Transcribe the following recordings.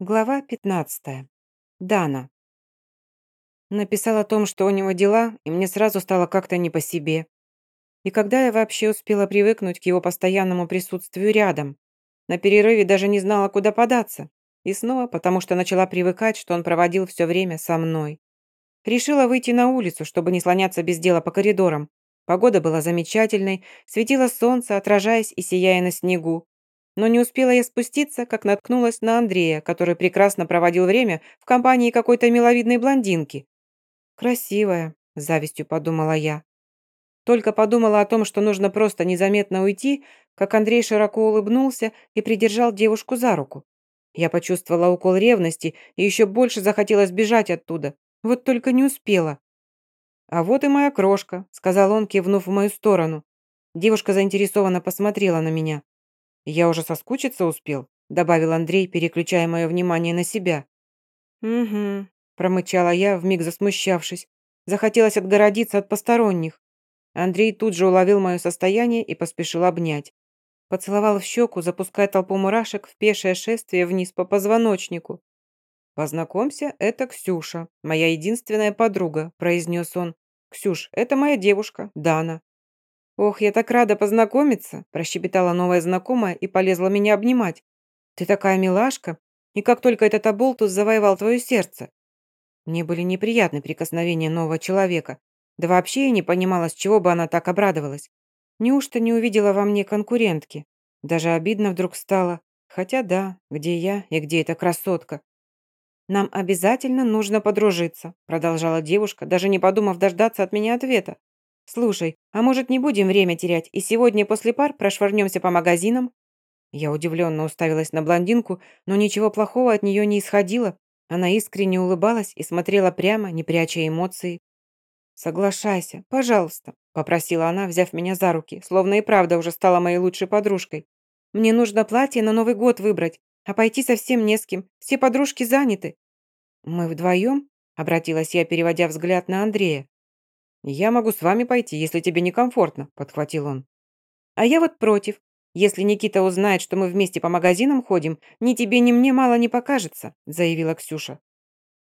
Глава 15. Дана. Написал о том, что у него дела, и мне сразу стало как-то не по себе. И когда я вообще успела привыкнуть к его постоянному присутствию рядом? На перерыве даже не знала, куда податься. И снова, потому что начала привыкать, что он проводил все время со мной. Решила выйти на улицу, чтобы не слоняться без дела по коридорам. Погода была замечательной, светило солнце, отражаясь и сияя на снегу. Но не успела я спуститься, как наткнулась на Андрея, который прекрасно проводил время в компании какой-то миловидной блондинки. «Красивая», – завистью подумала я. Только подумала о том, что нужно просто незаметно уйти, как Андрей широко улыбнулся и придержал девушку за руку. Я почувствовала укол ревности и еще больше захотелось бежать оттуда. Вот только не успела. «А вот и моя крошка», – сказал он, кивнув в мою сторону. Девушка заинтересованно посмотрела на меня. «Я уже соскучиться успел», — добавил Андрей, переключая мое внимание на себя. «Угу», — промычала я, вмиг засмущавшись. Захотелось отгородиться от посторонних. Андрей тут же уловил мое состояние и поспешил обнять. Поцеловал в щеку, запуская толпу мурашек в пешее шествие вниз по позвоночнику. «Познакомься, это Ксюша, моя единственная подруга», – произнес он. «Ксюш, это моя девушка, Дана. «Ох, я так рада познакомиться», – прощебетала новая знакомая и полезла меня обнимать. «Ты такая милашка, и как только этот оболтус завоевал твое сердце». Мне были неприятны прикосновения нового человека. Да вообще я не понимала, с чего бы она так обрадовалась. Неужто не увидела во мне конкурентки? Даже обидно вдруг стало. Хотя да, где я и где эта красотка? «Нам обязательно нужно подружиться», продолжала девушка, даже не подумав дождаться от меня ответа. «Слушай, а может, не будем время терять, и сегодня после пар прошвырнемся по магазинам?» Я удивленно уставилась на блондинку, но ничего плохого от нее не исходило. Она искренне улыбалась и смотрела прямо, не пряча эмоций. «Соглашайся, пожалуйста», – попросила она, взяв меня за руки, словно и правда уже стала моей лучшей подружкой. «Мне нужно платье на Новый год выбрать, а пойти совсем не с кем, все подружки заняты». «Мы вдвоем?» – обратилась я, переводя взгляд на Андрея. «Я могу с вами пойти, если тебе некомфортно», – подхватил он. «А я вот против. Если Никита узнает, что мы вместе по магазинам ходим, ни тебе, ни мне мало не покажется», – заявила Ксюша.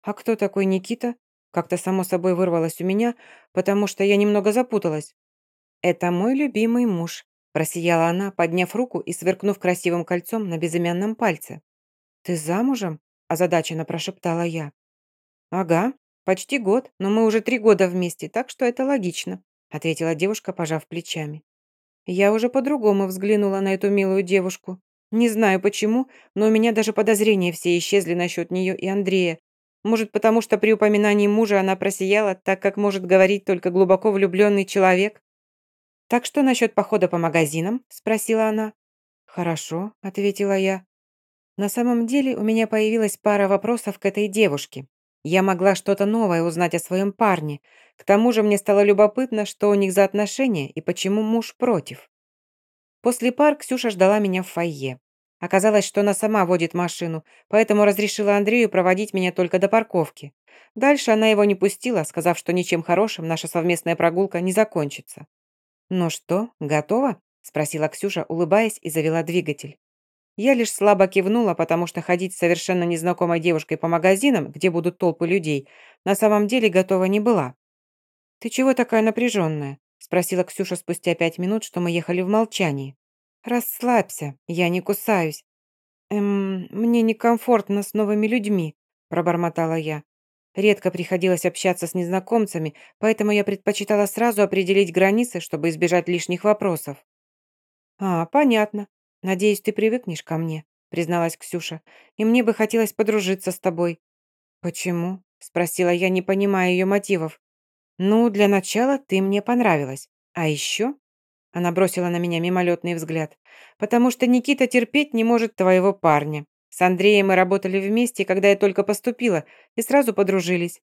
«А кто такой Никита?» Как-то само собой вырвалось у меня, потому что я немного запуталась. «Это мой любимый муж», – просияла она, подняв руку и сверкнув красивым кольцом на безымянном пальце. «Ты замужем?» – озадаченно прошептала я. «Ага», «Почти год, но мы уже три года вместе, так что это логично», ответила девушка, пожав плечами. Я уже по-другому взглянула на эту милую девушку. Не знаю почему, но у меня даже подозрения все исчезли насчет нее и Андрея. Может, потому что при упоминании мужа она просияла, так как может говорить только глубоко влюбленный человек? «Так что насчет похода по магазинам?» – спросила она. «Хорошо», – ответила я. На самом деле у меня появилась пара вопросов к этой девушке. Я могла что-то новое узнать о своем парне. К тому же мне стало любопытно, что у них за отношения и почему муж против. После пар Ксюша ждала меня в фойе. Оказалось, что она сама водит машину, поэтому разрешила Андрею проводить меня только до парковки. Дальше она его не пустила, сказав, что ничем хорошим наша совместная прогулка не закончится. «Ну что, готова?» – спросила Ксюша, улыбаясь, и завела двигатель. Я лишь слабо кивнула, потому что ходить с совершенно незнакомой девушкой по магазинам, где будут толпы людей, на самом деле готова не была. «Ты чего такая напряженная?» – спросила Ксюша спустя пять минут, что мы ехали в молчании. «Расслабься, я не кусаюсь». «Эм, мне некомфортно с новыми людьми», – пробормотала я. Редко приходилось общаться с незнакомцами, поэтому я предпочитала сразу определить границы, чтобы избежать лишних вопросов. «А, понятно. «Надеюсь, ты привыкнешь ко мне», — призналась Ксюша. «И мне бы хотелось подружиться с тобой». «Почему?» — спросила я, не понимая ее мотивов. «Ну, для начала ты мне понравилась. А еще...» Она бросила на меня мимолетный взгляд. «Потому что Никита терпеть не может твоего парня. С Андреем мы работали вместе, когда я только поступила, и сразу подружились.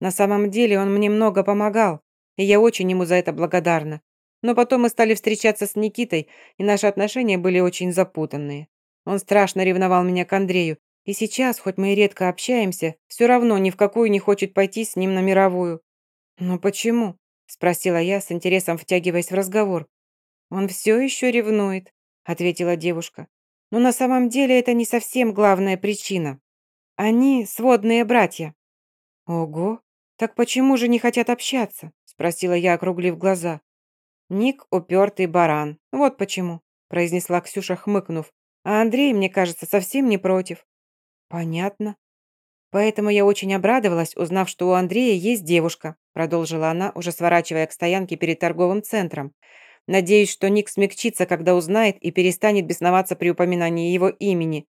На самом деле он мне много помогал, и я очень ему за это благодарна. Но потом мы стали встречаться с Никитой, и наши отношения были очень запутанные. Он страшно ревновал меня к Андрею, и сейчас, хоть мы и редко общаемся, все равно ни в какую не хочет пойти с ним на мировую. «Но почему?» – спросила я, с интересом втягиваясь в разговор. «Он все еще ревнует», – ответила девушка. «Но на самом деле это не совсем главная причина. Они сводные братья». «Ого! Так почему же не хотят общаться?» спросила я, округлив глаза. «Ник – упертый баран. Вот почему», произнесла Ксюша, хмыкнув. «А Андрей, мне кажется, совсем не против». «Понятно. Поэтому я очень обрадовалась, узнав, что у Андрея есть девушка», продолжила она, уже сворачивая к стоянке перед торговым центром. «Надеюсь, что Ник смягчится, когда узнает и перестанет бесноваться при упоминании его имени».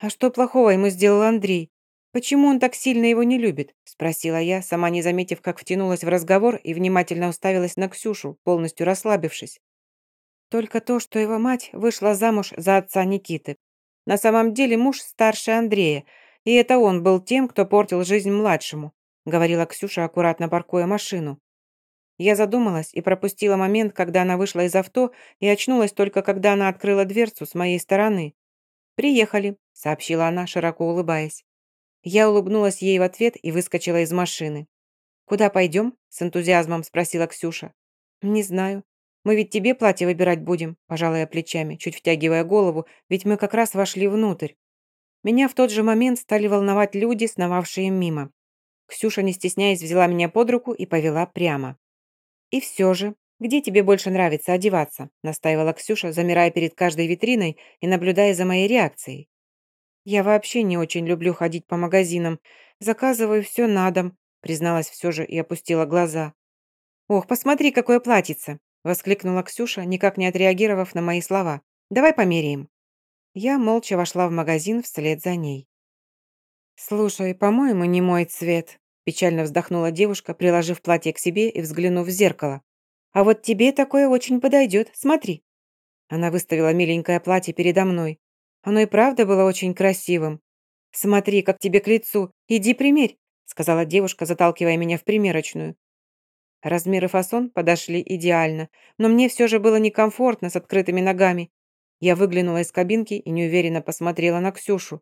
«А что плохого ему сделал Андрей? Почему он так сильно его не любит?» спросила я, сама не заметив, как втянулась в разговор и внимательно уставилась на Ксюшу, полностью расслабившись. Только то, что его мать вышла замуж за отца Никиты. На самом деле муж старше Андрея, и это он был тем, кто портил жизнь младшему», говорила Ксюша, аккуратно паркуя машину. Я задумалась и пропустила момент, когда она вышла из авто и очнулась только, когда она открыла дверцу с моей стороны. «Приехали», — сообщила она, широко улыбаясь. Я улыбнулась ей в ответ и выскочила из машины. «Куда пойдем?» — с энтузиазмом спросила Ксюша. «Не знаю. Мы ведь тебе платье выбирать будем», – пожала я плечами, чуть втягивая голову, ведь мы как раз вошли внутрь. Меня в тот же момент стали волновать люди, сновавшие мимо. Ксюша, не стесняясь, взяла меня под руку и повела прямо. «И все же, где тебе больше нравится одеваться?» – настаивала Ксюша, замирая перед каждой витриной и наблюдая за моей реакцией. «Я вообще не очень люблю ходить по магазинам. Заказываю все на дом», – призналась все же и опустила глаза. «Ох, посмотри, какое платьице!» Воскликнула Ксюша, никак не отреагировав на мои слова. «Давай померяем». Я молча вошла в магазин вслед за ней. «Слушай, по-моему, не мой цвет», печально вздохнула девушка, приложив платье к себе и взглянув в зеркало. «А вот тебе такое очень подойдет, смотри». Она выставила миленькое платье передо мной. Оно и правда было очень красивым. «Смотри, как тебе к лицу. Иди примерь», сказала девушка, заталкивая меня в примерочную. Размер и фасон подошли идеально, но мне все же было некомфортно с открытыми ногами. Я выглянула из кабинки и неуверенно посмотрела на Ксюшу.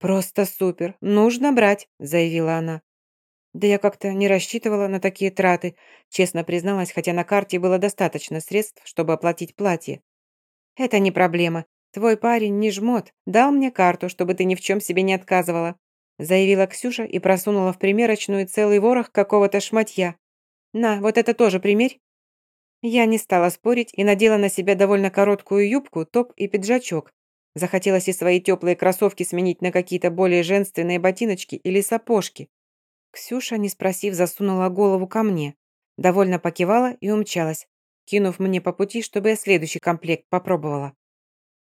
«Просто супер! Нужно брать!» – заявила она. Да я как-то не рассчитывала на такие траты, честно призналась, хотя на карте было достаточно средств, чтобы оплатить платье. «Это не проблема. Твой парень не жмот. Дал мне карту, чтобы ты ни в чем себе не отказывала», заявила Ксюша и просунула в примерочную целый ворох какого-то шматья. «На, вот это тоже примерь». Я не стала спорить и надела на себя довольно короткую юбку, топ и пиджачок. Захотелось и свои теплые кроссовки сменить на какие-то более женственные ботиночки или сапожки. Ксюша, не спросив, засунула голову ко мне. Довольно покивала и умчалась, кинув мне по пути, чтобы я следующий комплект попробовала.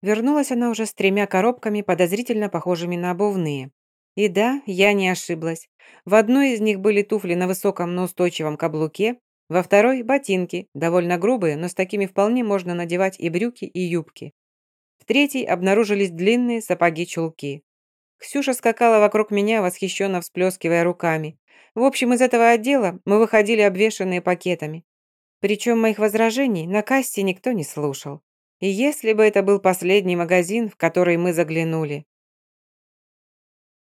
Вернулась она уже с тремя коробками, подозрительно похожими на обувные. И да, я не ошиблась. В одной из них были туфли на высоком, но устойчивом каблуке, во второй – ботинки, довольно грубые, но с такими вполне можно надевать и брюки, и юбки. В третьей обнаружились длинные сапоги-чулки. Ксюша скакала вокруг меня, восхищенно всплескивая руками. В общем, из этого отдела мы выходили обвешанные пакетами. Причем моих возражений на кассе никто не слушал. И если бы это был последний магазин, в который мы заглянули,